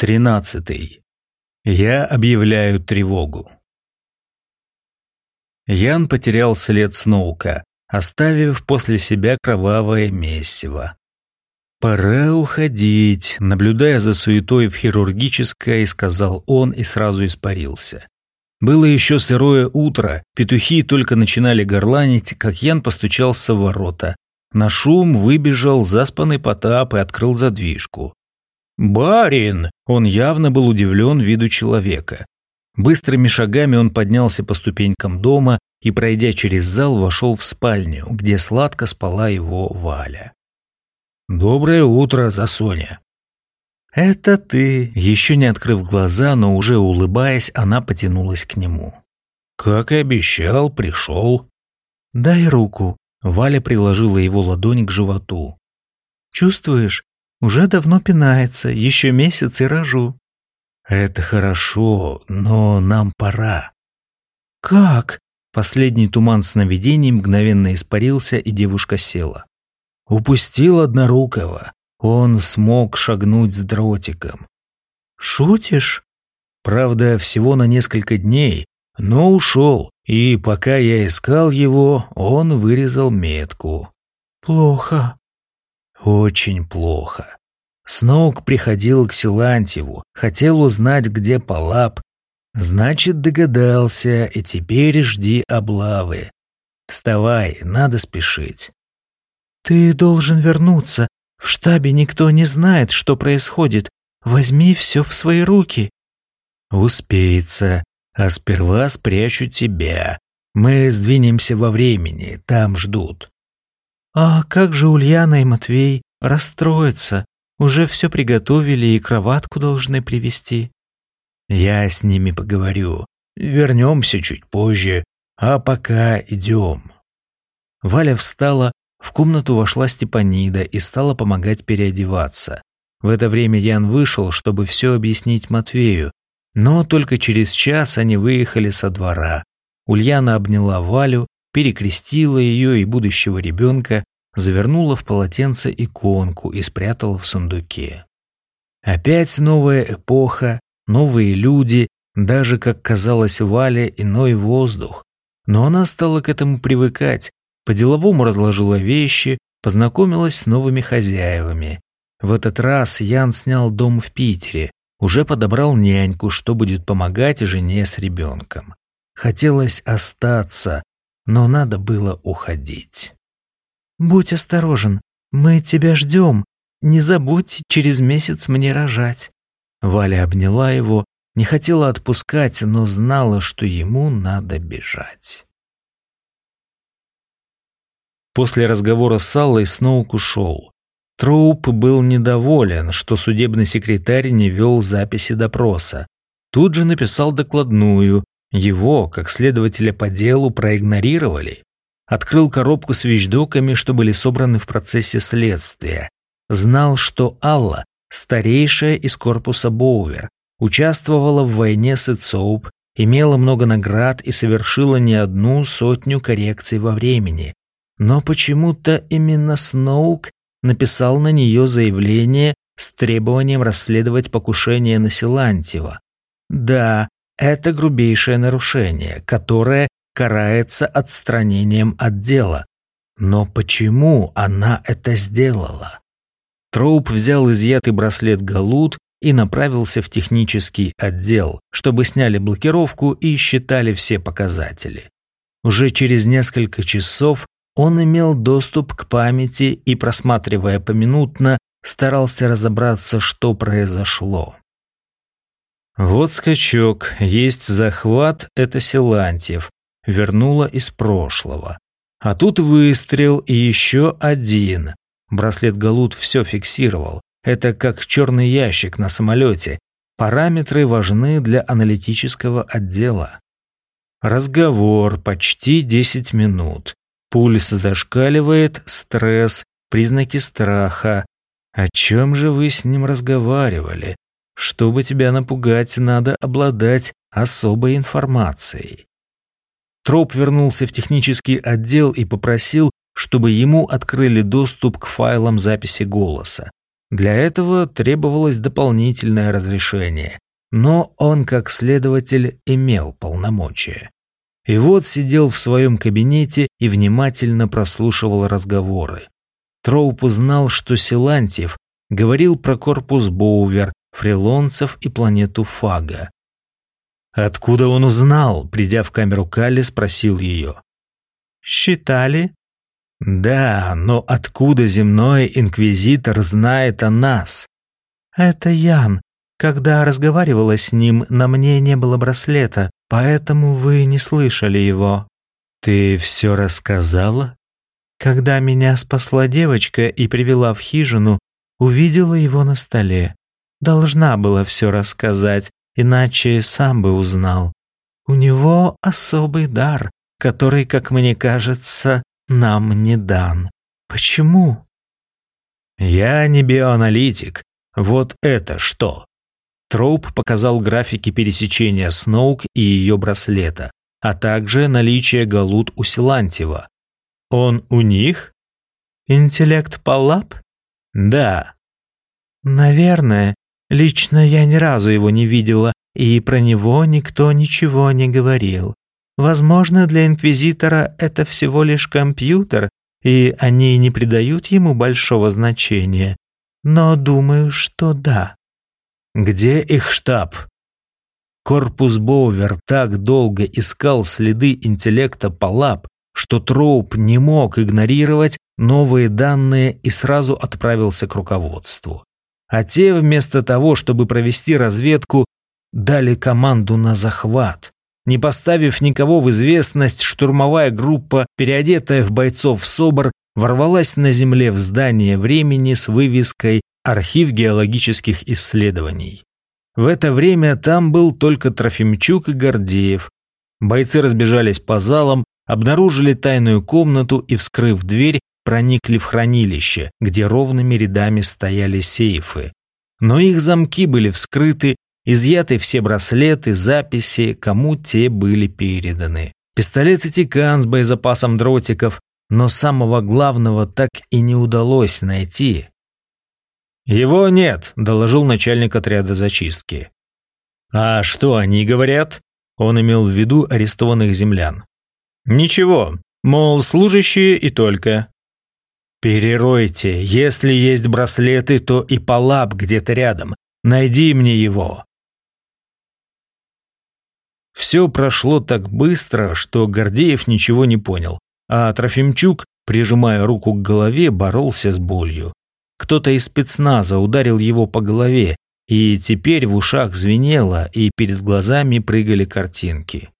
Тринадцатый. Я объявляю тревогу. Ян потерял след Сноука, оставив после себя кровавое месиво. «Пора уходить», — наблюдая за суетой в хирургической, сказал он и сразу испарился. Было еще сырое утро, петухи только начинали горланить, как Ян постучался в ворота. На шум выбежал заспанный Потап и открыл задвижку. «Барин!» Он явно был удивлен виду человека. Быстрыми шагами он поднялся по ступенькам дома и, пройдя через зал, вошел в спальню, где сладко спала его Валя. «Доброе утро, Засоня!» «Это ты!» Еще не открыв глаза, но уже улыбаясь, она потянулась к нему. «Как и обещал, пришел». «Дай руку!» Валя приложила его ладонь к животу. «Чувствуешь, уже давно пинается, еще месяц и рожу. Это хорошо, но нам пора. Как? Последний туман сновидений мгновенно испарился, и девушка села. Упустил однорукого. Он смог шагнуть с дротиком. Шутишь? Правда, всего на несколько дней, но ушел, и пока я искал его, он вырезал метку. Плохо. Очень плохо. Сноук приходил к Силантьеву, хотел узнать, где Палап. Значит, догадался, и теперь жди облавы. Вставай, надо спешить. Ты должен вернуться. В штабе никто не знает, что происходит. Возьми все в свои руки. Успеется. А сперва спрячу тебя. Мы сдвинемся во времени, там ждут. «А как же Ульяна и Матвей расстроятся? Уже все приготовили и кроватку должны привезти». «Я с ними поговорю. Вернемся чуть позже, а пока идем». Валя встала, в комнату вошла Степанида и стала помогать переодеваться. В это время Ян вышел, чтобы все объяснить Матвею, но только через час они выехали со двора. Ульяна обняла Валю, перекрестила ее и будущего ребенка, завернула в полотенце иконку и спрятала в сундуке. Опять новая эпоха, новые люди, даже, как казалось Вале, иной воздух. Но она стала к этому привыкать, по-деловому разложила вещи, познакомилась с новыми хозяевами. В этот раз Ян снял дом в Питере, уже подобрал няньку, что будет помогать жене с ребенком. Хотелось остаться, но надо было уходить. «Будь осторожен, мы тебя ждем. Не забудь через месяц мне рожать». Валя обняла его, не хотела отпускать, но знала, что ему надо бежать. После разговора с Аллой Сноук ушел. Троуп был недоволен, что судебный секретарь не вел записи допроса. Тут же написал докладную, его, как следователя по делу, проигнорировали. Открыл коробку с вещдоками, что были собраны в процессе следствия. Знал, что Алла, старейшая из корпуса Боувер, участвовала в войне с Ицоуп, имела много наград и совершила не одну сотню коррекций во времени. Но почему-то именно Сноук написал на нее заявление с требованием расследовать покушение на Силантьева. Да, это грубейшее нарушение, которое карается отстранением от дела. Но почему она это сделала? Троуп взял изъятый браслет Галут и направился в технический отдел, чтобы сняли блокировку и считали все показатели. Уже через несколько часов он имел доступ к памяти и, просматривая поминутно, старался разобраться, что произошло. Вот скачок, есть захват, это Силантьев, вернула из прошлого. А тут выстрел и еще один. Браслет Галут все фиксировал. Это как черный ящик на самолете. Параметры важны для аналитического отдела. Разговор почти 10 минут. Пульс зашкаливает, стресс, признаки страха. О чем же вы с ним разговаривали? Чтобы тебя напугать, надо обладать особой информацией. Троп вернулся в технический отдел и попросил, чтобы ему открыли доступ к файлам записи голоса. Для этого требовалось дополнительное разрешение, но он, как следователь, имел полномочия. И вот сидел в своем кабинете и внимательно прослушивал разговоры. Троуп узнал, что Силантьев говорил про корпус Боувер, фрилонцев и планету Фага. Откуда он узнал, придя в камеру Калли, спросил ее. «Считали?» «Да, но откуда земной инквизитор знает о нас?» «Это Ян. Когда разговаривала с ним, на мне не было браслета, поэтому вы не слышали его». «Ты все рассказала?» Когда меня спасла девочка и привела в хижину, увидела его на столе. Должна была все рассказать, иначе сам бы узнал. У него особый дар, который, как мне кажется, нам не дан. Почему? Я не биоаналитик. Вот это что? Троуп показал графики пересечения Сноук и ее браслета, а также наличие галут у Силантьева. Он у них? Интеллект Паллап? Да. Наверное. Лично я ни разу его не видела, и про него никто ничего не говорил. Возможно, для Инквизитора это всего лишь компьютер, и они не придают ему большого значения. Но думаю, что да. Где их штаб? Корпус Боувер так долго искал следы интеллекта Палап, что Троуп не мог игнорировать новые данные и сразу отправился к руководству. А те, вместо того, чтобы провести разведку, дали команду на захват. Не поставив никого в известность, штурмовая группа, переодетая в бойцов СОБР, ворвалась на земле в здание времени с вывеской «Архив геологических исследований». В это время там был только Трофимчук и Гордеев. Бойцы разбежались по залам, обнаружили тайную комнату и, вскрыв дверь, проникли в хранилище, где ровными рядами стояли сейфы. Но их замки были вскрыты, изъяты все браслеты, записи, кому те были переданы. Пистолеты Тикан с боезапасом дротиков, но самого главного так и не удалось найти. «Его нет», – доложил начальник отряда зачистки. «А что они говорят?» Он имел в виду арестованных землян. Ничего, мол, служащие и только. Переройте, если есть браслеты, то и палап где-то рядом. Найди мне его. Все прошло так быстро, что Гордеев ничего не понял, а Трофимчук, прижимая руку к голове, боролся с болью. Кто-то из спецназа ударил его по голове, и теперь в ушах звенело, и перед глазами прыгали картинки.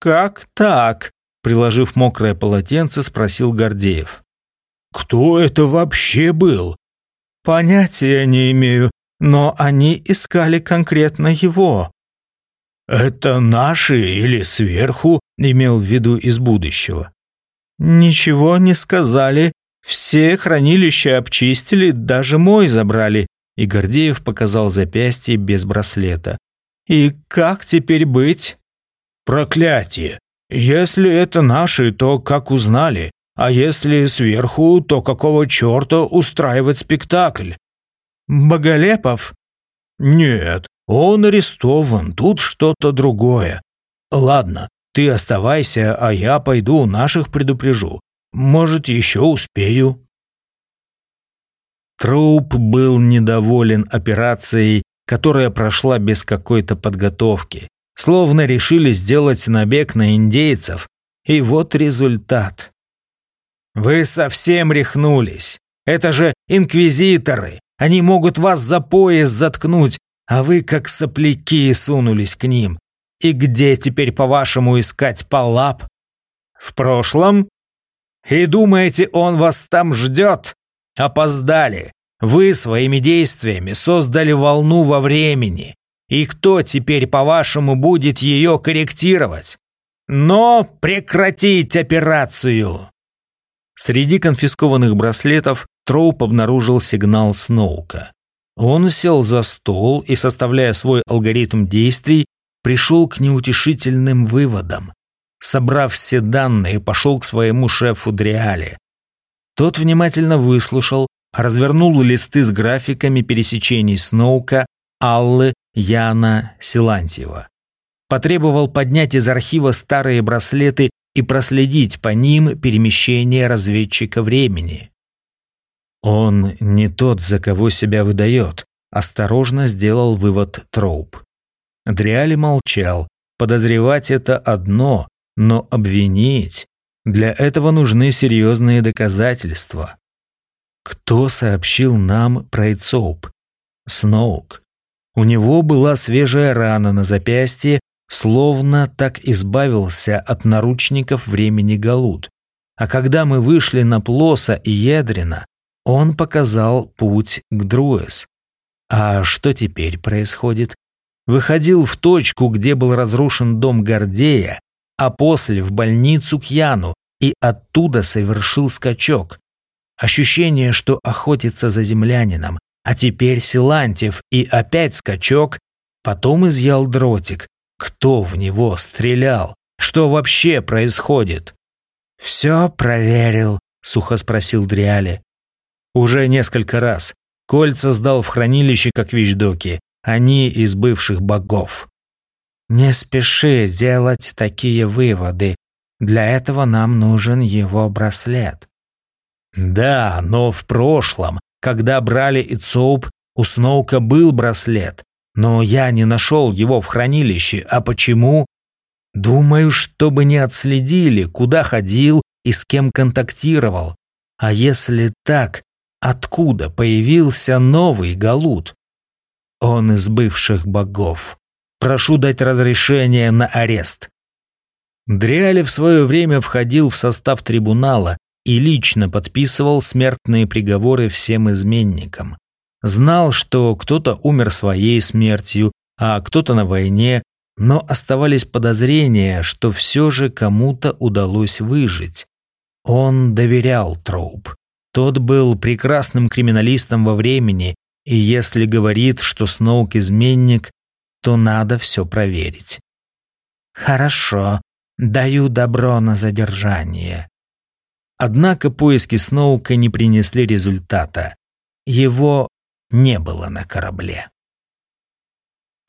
«Как так?» – приложив мокрое полотенце, спросил Гордеев. «Кто это вообще был?» «Понятия не имею, но они искали конкретно его». «Это наши или сверху?» – имел в виду из будущего. «Ничего не сказали. Все хранилища обчистили, даже мой забрали». И Гордеев показал запястье без браслета. «И как теперь быть?» Проклятие! Если это наши, то как узнали? А если сверху, то какого черта устраивать спектакль? Боголепов? Нет, он арестован, тут что-то другое. Ладно, ты оставайся, а я пойду наших предупрежу. Может, еще успею. Труп был недоволен операцией, которая прошла без какой-то подготовки. Словно решили сделать набег на индейцев. И вот результат. Вы совсем рехнулись. Это же инквизиторы. Они могут вас за пояс заткнуть, а вы как сопляки сунулись к ним. И где теперь, по-вашему, искать Палап? В прошлом? И думаете, он вас там ждет? Опоздали. Вы своими действиями создали волну во времени. И кто теперь, по-вашему, будет ее корректировать? Но прекратить операцию!» Среди конфискованных браслетов Троуп обнаружил сигнал Сноука. Он сел за стол и, составляя свой алгоритм действий, пришел к неутешительным выводам. Собрав все данные, пошел к своему шефу Дриале. Тот внимательно выслушал, развернул листы с графиками пересечений Сноука, Аллы, Яна, Силантьева. Потребовал поднять из архива старые браслеты и проследить по ним перемещение разведчика времени. «Он не тот, за кого себя выдает», – осторожно сделал вывод Троуп. Дриали молчал. Подозревать это одно, но обвинить для этого нужны серьезные доказательства. Кто сообщил нам про Ицоуп? Сноук. У него была свежая рана на запястье, словно так избавился от наручников времени Галут. А когда мы вышли на Плоса и Ядрина, он показал путь к Друэс. А что теперь происходит? Выходил в точку, где был разрушен дом Гордея, а после в больницу к Яну и оттуда совершил скачок. Ощущение, что охотится за землянином, а теперь Силантьев и опять скачок, потом изъял дротик. Кто в него стрелял? Что вообще происходит? «Все проверил», — сухо спросил Дриали. «Уже несколько раз. Кольца сдал в хранилище как вещдоки. Они из бывших богов. Не спеши делать такие выводы. Для этого нам нужен его браслет. Да, но в прошлом, когда брали Ицоуп, у Сноука был браслет, но я не нашел его в хранилище. А почему? Думаю, чтобы не отследили, куда ходил и с кем контактировал. А если так, откуда появился новый Галут? Он из бывших богов. Прошу дать разрешение на арест». Дриали в свое время входил в состав трибунала и лично подписывал смертные приговоры всем изменникам. Знал, что кто-то умер своей смертью, а кто-то на войне, но оставались подозрения, что все же кому-то удалось выжить. Он доверял Троуп. Тот был прекрасным криминалистом во времени, и если говорит, что Сноук изменник, то надо все проверить. Хорошо, даю добро на задержание. Однако поиски Сноука не принесли результата. Его не было на корабле.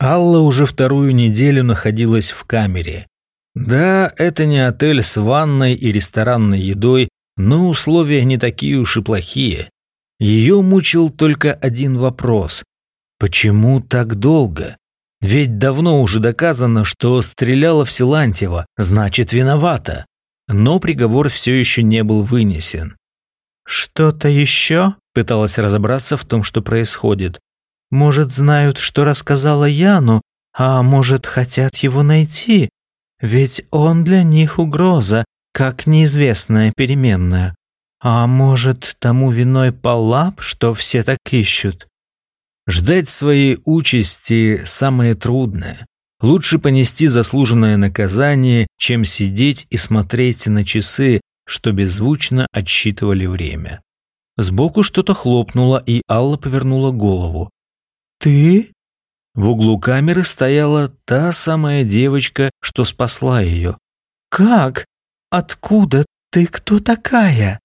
Алла уже вторую неделю находилась в камере. Да, это не отель с ванной и ресторанной едой, но условия не такие уж и плохие. Ее мучил только один вопрос. Почему так долго? Ведь давно уже доказано, что стреляла в Силантьева, значит, виновата. Но приговор все еще не был вынесен. «Что-то еще?» – пыталась разобраться в том, что происходит. «Может, знают, что рассказала Яну, а может, хотят его найти? Ведь он для них угроза, как неизвестная переменная. А может, тому виной Палап, что все так ищут?» Ждать своей участи самое трудное. Лучше понести заслуженное наказание, чем сидеть и смотреть на часы, что беззвучно отсчитывали время. Сбоку что-то хлопнуло, и Алла повернула голову. «Ты?» В углу камеры стояла та самая девочка, что спасла ее. «Как? Откуда? Ты кто такая?»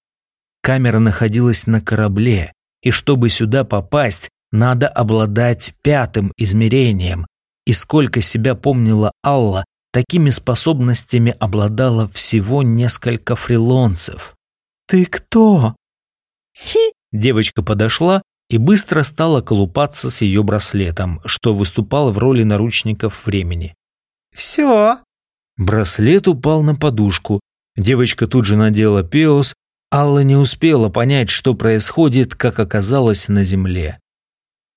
Камера находилась на корабле, и чтобы сюда попасть, надо обладать пятым измерением. И сколько себя помнила Алла, такими способностями обладала всего несколько фрилонцев. «Ты кто?» «Хи!» Девочка подошла и быстро стала колупаться с ее браслетом, что выступало в роли наручников времени. «Все!» Браслет упал на подушку. Девочка тут же надела пеос. Алла не успела понять, что происходит, как оказалось на земле.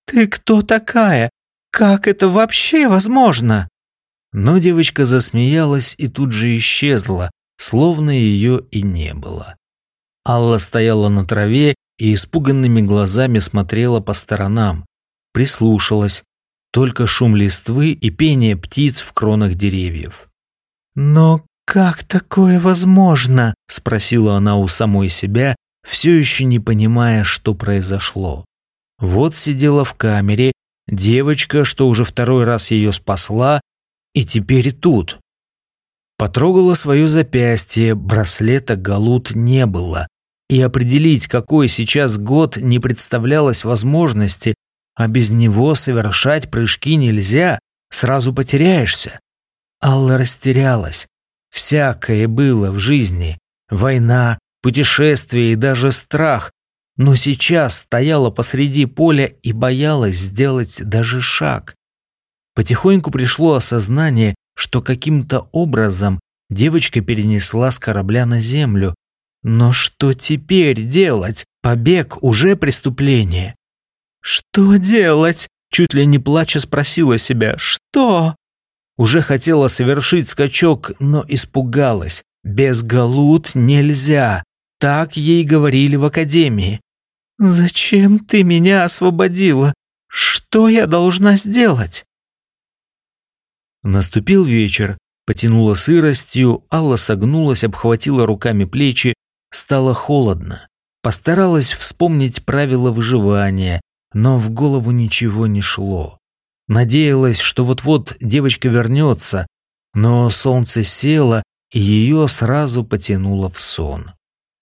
«Ты кто такая? Как это вообще возможно?» Но девочка засмеялась и тут же исчезла, словно ее и не было. Алла стояла на траве и испуганными глазами смотрела по сторонам, прислушалась. Только шум листвы и пение птиц в кронах деревьев. «Но как такое возможно?» – спросила она у самой себя, все еще не понимая, что произошло. Вот сидела в камере девочка, что уже второй раз ее спасла, и теперь тут. Потрогала свое запястье, браслета Галут не было. и определить, какой сейчас год, не представлялось возможности, а без него совершать прыжки нельзя, сразу потеряешься. Алла растерялась. Всякое было в жизни. Война, путешествие и даже страх. Но сейчас стояла посреди поля и боялась сделать даже шаг. Потихоньку пришло осознание, что каким-то образом девочка перенесла с корабля на землю. Но что теперь делать? Побег уже преступление. «Что делать?» Чуть ли не плача спросила себя «Что?». Уже хотела совершить скачок, но испугалась. Без галут нельзя. Так ей говорили в академии. «Зачем ты меня освободила? Что я должна сделать?» Наступил вечер, потянула сыростью, Алла согнулась, обхватила руками плечи, стало холодно. Постаралась вспомнить правила выживания, но в голову ничего не шло. Надеялась, что вот-вот девочка вернется, но солнце село, и ее сразу потянуло в сон.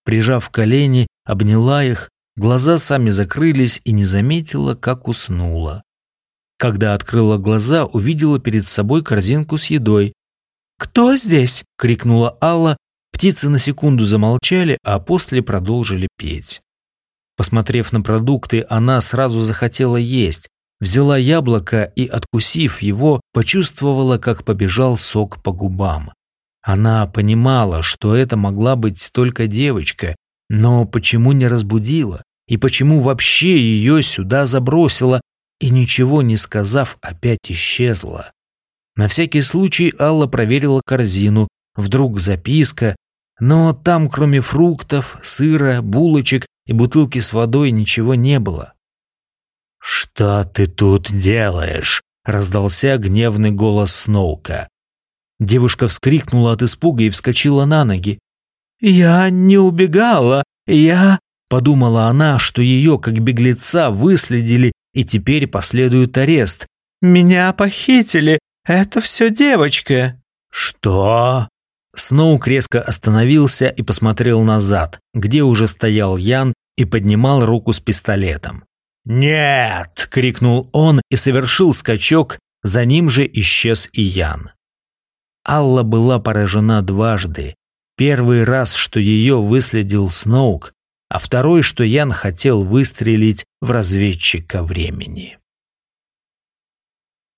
Прижав колени, обняла их, глаза сами закрылись и не заметила, как уснула. Когда открыла глаза, увидела перед собой корзинку с едой. «Кто здесь?» — крикнула Алла. Птицы на секунду замолчали, а после продолжили петь. Посмотрев на продукты, она сразу захотела есть. Взяла яблоко и, откусив его, почувствовала, как побежал сок по губам. Она понимала, что это могла быть только девочка, но почему не разбудила? И почему вообще ее сюда забросила и, ничего не сказав, опять исчезла? На всякий случай Алла проверила корзину. Вдруг записка, но там, кроме фруктов, сыра, булочек и бутылки с водой, ничего не было. «Что ты тут делаешь?» — раздался гневный голос Сноука. Девушка вскрикнула от испуга и вскочила на ноги. «Я не убегала, я...» Подумала она, что ее, как беглеца, выследили и теперь последует арест. «Меня похитили, это все девочка». «Что?» Сноук резко остановился и посмотрел назад, где уже стоял Ян и поднимал руку с пистолетом. «Нет!» – крикнул он и совершил скачок, за ним же исчез и Ян. Алла была поражена дважды. Первый раз, что ее выследил Сноук, а второй, что Ян хотел выстрелить в разведчика времени.